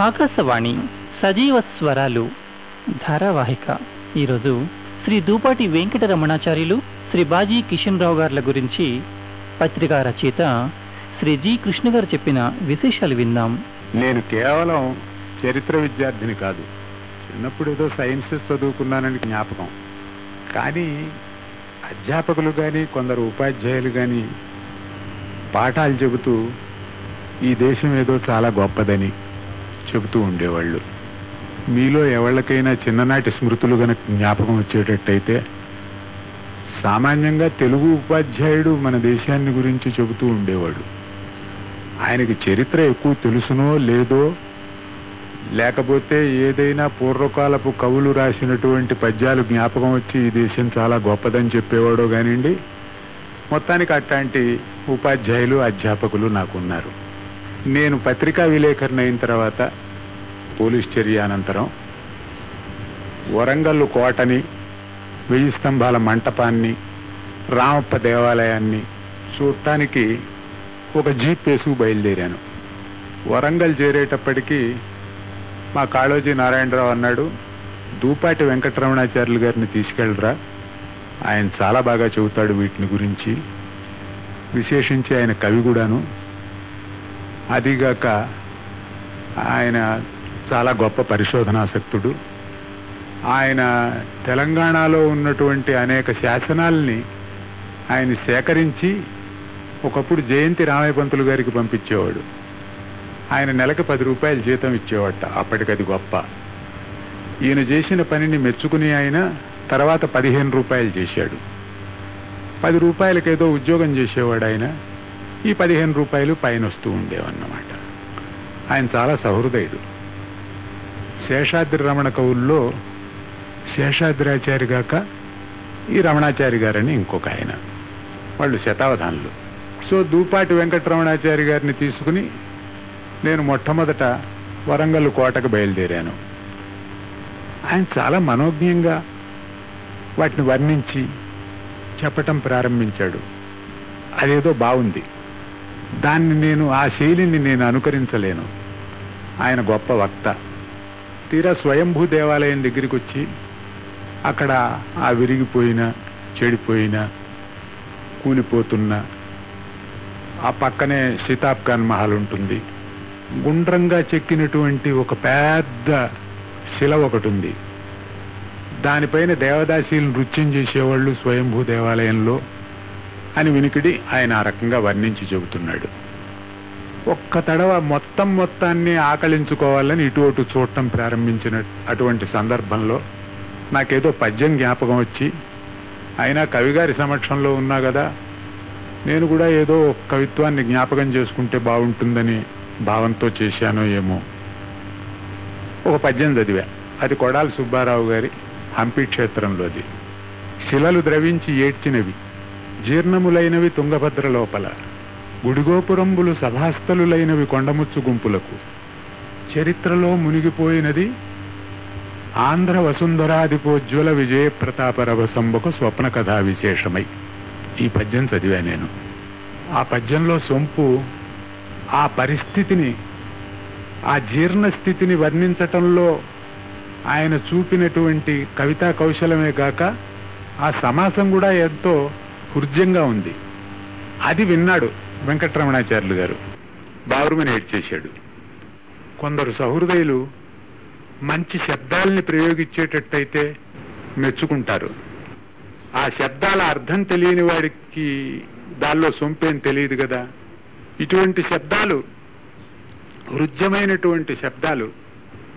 ఆకాశవాణి సజీవ స్వరాలు. ధారావాహిక. ఈరోజు శ్రీ దూపాటి వెంకట రమణాచార్యులు శ్రీ బాజీ కిషన్ రావు గార్ల గురించి పత్రికా రచయిత శ్రీ జి కృష్ణ గారు చెప్పిన విశేషాలు విందాం. నేను కేవలం చరిత్ర విద్యార్థిని కాదు చిన్నప్పుడు ఏదో సైన్సెస్ చదువుకున్నానని జ్ఞాపకం. కానీ అధ్యాపకులు కానీ కొందరు ఉపాధ్యాయులు కానీ పాఠాలు చెబుతూ ఈ దేశం ఏదో చాలా గొప్పదని చెబుతూ ఉండేవాళ్ళు. మీలో ఎవళ్ళకైనా చిన్ననాటి స్మృతులు గనక జ్ఞాపకం వచ్చేటట్టయితే సామాన్యంగా తెలుగు ఉపాధ్యాయుడు మన దేశాన్ని గురించి చెబుతూ ఉండేవాడు. ఆయనకి చరిత్ర ఎక్కువ తెలుసునో లేదో లేకపోతే ఏదైనా పూర్వకాలపు కవులు రాసినటువంటి పద్యాలు జ్ఞాపకం వచ్చి ఈ దేశం చాలా గొప్పదని చెప్పేవాడో కానివ్వండి మొత్తానికి అట్లాంటి ఉపాధ్యాయులు అధ్యాపకులు నాకున్నారు. నేను పత్రికా విలేకరణ అయిన తర్వాత పోలీస్ చర్య అనంతరం వరంగల్లు కోటని వెయ్యి స్తంభాల మంటపాన్ని రామప్ప దేవాలయాన్ని చూడటానికి ఒక జీప్ వేసుకు బయలుదేరాను. వరంగల్ చేరేటప్పటికీ మా కాళోజీ నారాయణరావు అన్నాడు దూపాటి వెంకటరమణాచార్యులు గారిని తీసుకెళ్ళరా. ఆయన చాలా బాగా చెబుతాడు వీటిని గురించి. విశేషించి ఆయన కవి కూడాను. అదిగాక ఆయన చాలా గొప్ప పరిశోధనాసక్తుడు. ఆయన తెలంగాణలో ఉన్నటువంటి అనేక శాసనాల్ని ఆయన సేకరించి ఒకప్పుడు జయంతి రామయ్య పంతులు గారికి పంపించేవాడు. ఆయన నెలకు పది రూపాయలు జీతం ఇచ్చేవాట. అప్పటికది గొప్ప. ఈయన చేసిన పనిని మెచ్చుకుని ఆయన తర్వాత పదిహేను రూపాయలు చేశాడు. పది రూపాయలకేదో ఉద్యోగం చేసేవాడు ఆయన. ఈ పదిహేను రూపాయలు పైన వస్తూ ఉండేవన్నమాట. ఆయన చాలా సహృదయుడు. శేషాద్రి రమణ కవుల్లో శేషాద్రాచారి గాక ఈ రమణాచారి గారని ఇంకొక ఆయన. వాళ్ళు శతావధానులు. సో దూపాటి వెంకటరమణాచారి గారిని తీసుకుని నేను మొట్టమొదట వరంగల్ కోటకు బయలుదేరాను. ఆయన చాలా మనోజ్ఞంగా వాటిని వర్ణించి చెప్పటం ప్రారంభించాడు. అదేదో బాగుంది దాన్ని నేను ఆ శైలిని నేను అనుకరించలేను. ఆయన గొప్ప వక్త. తీరా స్వయంభూ దేవాలయం దగ్గరికి వచ్చి అక్కడ ఆ విరిగిపోయిన చెడిపోయిన కూలిపోతున్న ఆ పక్కనే సితాబ్ ఖాన్ మహల్ ఉంటుంది. గుండ్రంగా చెక్కినటువంటి ఒక పెద్ద శిల ఒకటి ఉంది దానిపైన దేవదాసీలు నృత్యం చేసేవాళ్ళు స్వయంభూ దేవాలయంలో అని వినికిడి ఆయన ఆ రకంగా వర్ణించి చెబుతున్నాడు. ఒక్క తడవ మొత్తం మొత్తాన్ని ఆకలించుకోవాలని ఇటు అటు చూడటం ప్రారంభించిన అటువంటి సందర్భంలో నాకేదో పద్యం జ్ఞాపకం వచ్చి అయినా కవిగారి సమక్షంలో ఉన్నా కదా నేను కూడా ఏదో కవిత్వాన్ని జ్ఞాపకం చేసుకుంటే బాగుంటుందని భావంతో చేశానో ఏమో. ఒక పద్యం చదివా. అది కొడాలి సుబ్బారావు గారి హంపి క్షేత్రంలోది. శిలలు ద్రవించి ఏడ్చినవి. జీర్ణములైనవి తుంగభద్ర లోపల గుడిగోపురంబులు సభాస్థలులైనవి కొండముచ్చు గుంపులకు. చరిత్రలో మునిగిపోయినది ఆంధ్ర వసుంధరాధిపోజ్వల విజయ ప్రతాపరభసంబకు స్వప్న కథా విశేషమై. ఈ పద్యం చదివా నేను. ఆ పద్యంలో సొంపు ఆ పరిస్థితిని ఆ జీర్ణ స్థితిని వర్ణించటంలో ఆయన చూపినటువంటి కవితా కౌశలమే కాక ఆ సమాసం కూడా ఎంతో హృద్యంగా ఉంది. అది విన్నాడు వెంకటరమణాచార్యులు గారు. బావురుమని ఏడ్చేశాడు కొందరు సహృదయులు మంచి శబ్దాలని ప్రయోగించేటట్టయితే మెచ్చుకుంటారు. ఆ శబ్దాల అర్థం తెలియని వాడికి దానిలో సొంపేం తెలియదు కదా ఇటువంటి శబ్దాలు హృద్యమైనటువంటి శబ్దాలు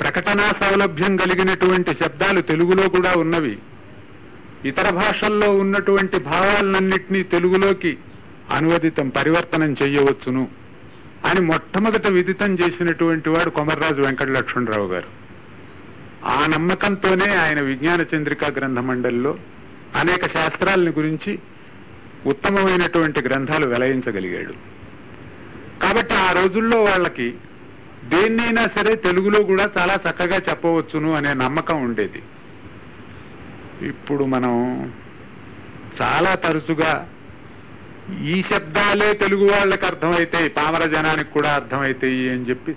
ప్రకటనా సౌలభ్యం కలిగినటువంటి శబ్దాలు తెలుగులో కూడా ఉన్నవి. ఇతర భాషల్లో ఉన్నటువంటి భావాలన్నింటినీ తెలుగులోకి అనువదితం పరివర్తనం చేయవచ్చును అని మొట్టమొదట విదితం చేసినటువంటి వాడు కొమర్రాజు వెంకట లక్ష్మణరావు గారు. ఆ నమ్మకంతోనే ఆయన విజ్ఞాన చంద్రికా గ్రంథ మండలిలో అనేక శాస్త్రాలని గురించి ఉత్తమమైనటువంటి గ్రంథాలు వెలయించగలిగాడు. కాబట్టి ఆ రోజుల్లో వాళ్ళకి దేన్నైనా సరే తెలుగులో కూడా చాలా చక్కగా చెప్పవచ్చును అనే నమ్మకం ఉండేది. ఇప్పుడు మనం చాలా తరచుగా ఈ శబ్దాలే తెలుగు వాళ్ళకి అర్థమవుతాయి పామర జనానికి కూడా అర్థమైతాయి అని చెప్పి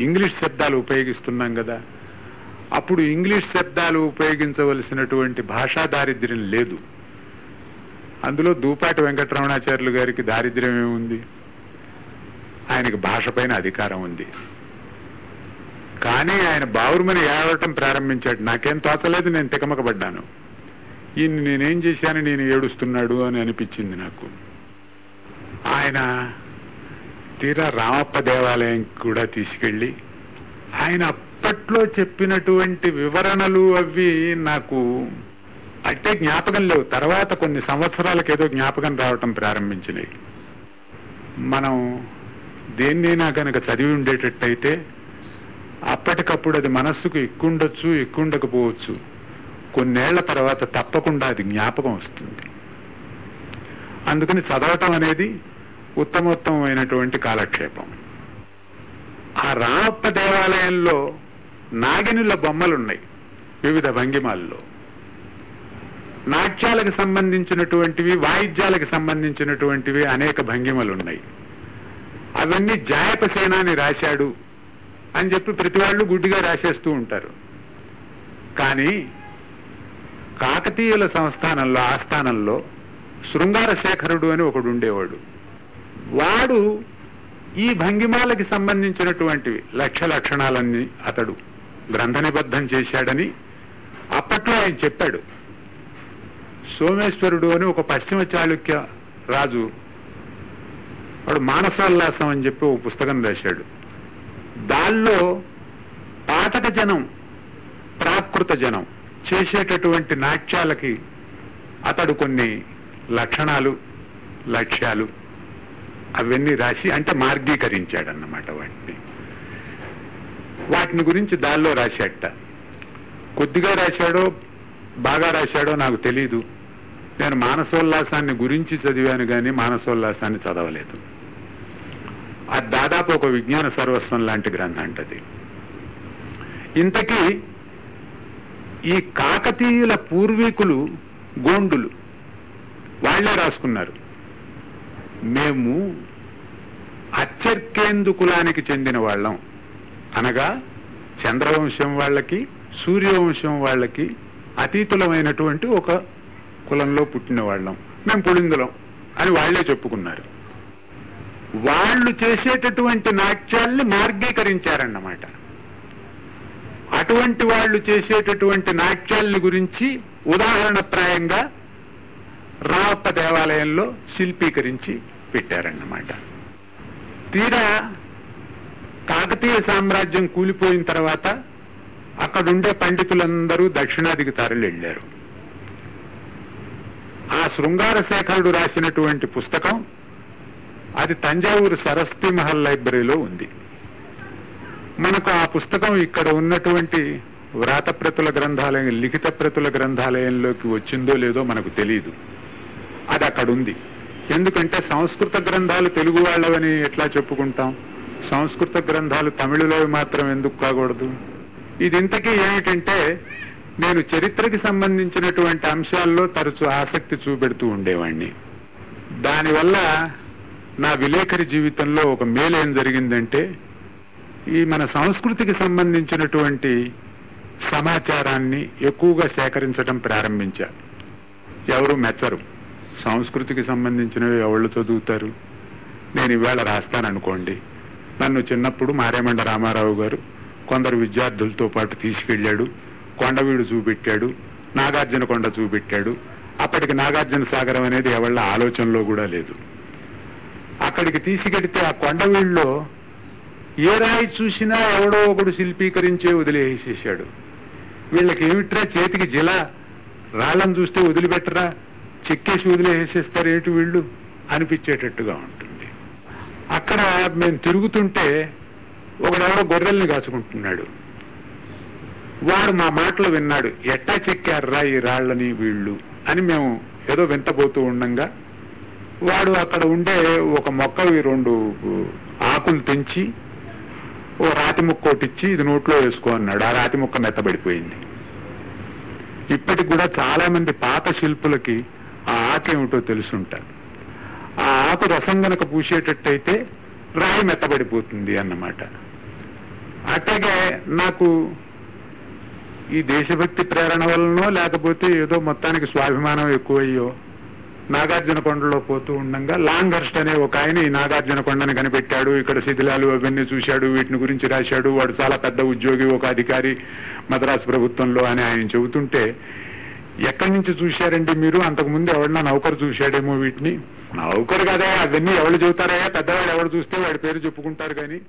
ఇంగ్లీష్ శబ్దాలు ఉపయోగిస్తున్నాం కదా. అప్పుడు ఇంగ్లీష్ శబ్దాలు ఉపయోగించవలసినటువంటి భాషా దారిద్ర్యం లేదు. అందులో దూపాటి వెంకటరమణాచార్యులు గారికి దారిద్ర్యం ఏముంది? ఆయనకి భాషపైన అధికారం ఉంది. కానీ ఆయన బావురుమని ఏడవటం ప్రారంభించాడు. నాకేం తోచలేదు నేను తికమకబడ్డాను. ఈయన నేనేం చేశాను నేను ఏడుస్తున్నాడు అని అనిపించింది నాకు. ఆయన తీరా రామప్ప దేవాలయం కూడా తీసుకెళ్ళి ఆయన అప్పట్లో చెప్పినటువంటి వివరణలు అవి నాకు అంటే జ్ఞాపకం లేవు. తర్వాత కొన్ని సంవత్సరాలకు ఏదో జ్ఞాపకం రావటం ప్రారంభించినాయి. మనం దేన్నైనా కనుక చదివి ఉండేటట్టయితే అప్పటికప్పుడు అది మనస్సుకు ఎక్కుండొచ్చు ఎక్కుండకపోవచ్చు కొన్నేళ్ళ తర్వాత తప్పకుండా అది జ్ఞాపకం వస్తుంది. అందుకని చదవటం అనేది ఉత్తమోత్తమైనటువంటి కాలక్షేపం. ఆ రామప్ప దేవాలయంలో నాగినుల బొమ్మలున్నాయి వివిధ భంగిమాల్లో. నాట్యాలకు సంబంధించినటువంటివి వాయిద్యాలకు సంబంధించినటువంటివి అనేక భంగిమలు ఉన్నాయి అవన్నీ జాయపసేనాని రాశాడు అని చెప్పి ప్రతి వాళ్ళు గుడ్డిగా రాసేస్తూ ఉంటారు. కానీ కాకతీయుల సంస్థానంలో ఆస్థానంలో శృంగార శేఖరుడు అని ఒకడు ఉండేవాడు. వాడు ఈ భంగిమాలకి సంబంధించినటువంటివి లక్ష్య లక్షణాలన్నీ అతడు గ్రంథ నిబద్ధం చేశాడని అప్పట్లో ఆయన చెప్పాడు. సోమేశ్వరుడు అని ఒక పశ్చిమ చాళుక్య రాజు వాడు మానసోల్లాసం అని చెప్పి ఒక పుస్తకం రాశాడు. దానిలో పాతక జనం ప్రాకృత జనం చేసేటటువంటి నాట్యాలకి అతడు కొన్ని లక్షణాలు లక్ష్యాలు అవన్నీ రాసి అంటే మార్గీకరించాడన్నమాట వాటిని. వాటిని గురించి దానిలో రాశాట కొద్దిగా రాశాడో బాగా రాశాడో నాకు తెలీదు. నేను మానసోల్లాసాన్ని గురించి చదివాను కానీ మానసోల్లాసాన్ని చదవలేదు. అది దాదాపు ఒక విజ్ఞాన సర్వస్వం లాంటి గ్రంథం అంటది. ఇంతకీ ఈ కాకతీయుల పూర్వీకులు గోండులు వాళ్ళే రాసుకున్నారు. మేము అచ్చర్కేందు కులానికి చెందిన వాళ్ళం. అనగా చంద్రవంశం వాళ్ళకి సూర్యవంశం వాళ్ళకి అతీతులమైనటువంటి ఒక కులంలో పుట్టిన వాళ్ళం. మేము పుడిందులం అని వాళ్ళే చెప్పుకున్నారు. వాళ్ళు చేసేటటువంటి నాట్యాల్ని మార్గీకరించారన్నమాట. అటువంటి వాళ్ళు చేసేటటువంటి నాట్యాల్ని గురించి ఉదాహరణప్రాయంగా రావప్ప దేవాలయంలో శిల్పీకరించి పెట్టారన్నమాట. తీరా కాకతీయ సామ్రాజ్యం కూలిపోయిన తర్వాత అక్కడుండే పండితులందరూ దక్షిణాదికి తరలి వెళ్ళారు ఆ శృంగార శేఖరుడు రాసినటువంటి పుస్తకం అది తంజావూరు సరస్వతి మహల్ లైబ్రరీలో ఉంది. మనకు ఆ పుస్తకం ఇక్కడ ఉన్నటువంటి వ్రాత ప్రతుల గ్రంథాలయం లిఖిత ప్రతుల గ్రంథాలయంలోకి వచ్చిందో లేదో మనకు తెలియదు అది అక్కడ ఉంది ఎందుకంటే సంస్కృత గ్రంథాలు తెలుగు వాళ్ళవని ఎట్లా చెప్పుకుంటాం? సంస్కృత గ్రంథాలు తమిళలో మాత్రం ఎందుకు కాకూడదు? ఇది ఇంతకీ ఏమిటంటే నేను చరిత్రకి సంబంధించినటువంటి అంశాల్లో తరచు ఆసక్తి చూపెడుతూ ఉండేవాణ్ణి. దానివల్ల నా విలేకరి జీవితంలో ఒక మేలు ఏం జరిగిందంటే ఈ మన సంస్కృతికి సంబంధించినటువంటి సమాచారాన్ని ఎక్కువగా సేకరించడం ప్రారంభించా. ఎవరు మెచ్చరు. సంస్కృతికి సంబంధించినవి ఎవళ్ళు చదువుతారు? నేను ఇవాళ రాస్తాననుకోండి. నన్ను చిన్నప్పుడు మారేమండ రామారావు గారు కొందరు విద్యార్థులతో పాటు తీసుకెళ్ళాడు. కొండవీడు చూపెట్టాడు. నాగార్జున కొండ చూపెట్టాడు. అప్పటికి నాగార్జున సాగరం అనేది ఎవళ్ళ ఆలోచనలో కూడా లేదు. అక్కడికి తీసుకెడితే ఆ కొండవీళ్ళలో ఏ రాయి చూసినా ఎవడో ఒకడు శిల్పీకరించే వదిలేసేసాడు వీళ్ళకి ఏమిట్రా చేతికి జిల? రాళ్ళని చూస్తే వదిలిపెట్టరా? చెక్కేసి వదిలేసేస్తారు ఏమిటి వీళ్ళు? అనిపించేటట్టుగా ఉంటుంది. అక్కడ మేము తిరుగుతుంటే ఒకడెవడో గొర్రెల్ని కాచుకుంటున్నాడు. వాడు మా మాటలు విన్నాడు. ఎట్టా చెక్కారా ఈ రాళ్ళని వీళ్ళు? అని మేము ఏదో వింతపోతూ ఉండంగా వాడు అక్కడ ఉండే ఒక మొక్కవి రెండు ఆకులు తెంచి ఓ రాతి ముక్క ఒకటిచ్చి ఇది నోట్లో వేసుకో అన్నాడు. ఆ రాతి ముక్క మెత్తబడిపోయింది. ఇప్పటికి కూడా చాలా మంది పాత శిల్పులకి ఆ ఆకు ఏమిటో తెలుసుంటారు. ఆ ఆకు రసం గనక పూసేటట్టయితే రాయి మెత్తబడిపోతుంది అన్నమాట. అట్లాగే నాకు ఈ దేశభక్తి ప్రేరణ వలనో లేకపోతే ఏదో మొత్తానికి స్వాభిమానం ఎక్కువయ్యో నాగార్జున కొండలో పోతూ ఉండంగా లాంగర్స్ట్ అనే ఒక ఆయన ఈ నాగార్జున కొండని కనిపెట్టాడు. ఇక్కడ శిథిలాలు అవన్నీ చూశాడు వీటిని గురించి రాశాడు. వాడు చాలా పెద్ద ఉద్యోగి ఒక అధికారి మద్రాసు ప్రభుత్వంలో అని ఆయన చెబుతుంటే ఎక్కడి నుంచి చూశారండి మీరు? అంతకు ముందు ఎవడన్నా నౌకరు చూశాడేమో వీటిని? నౌకరు కదా అవన్నీ ఎవరు చెబుతారా పెద్దవాడు ఎవరు చూస్తే వాడి పేరు చెప్పుకుంటారు కానీ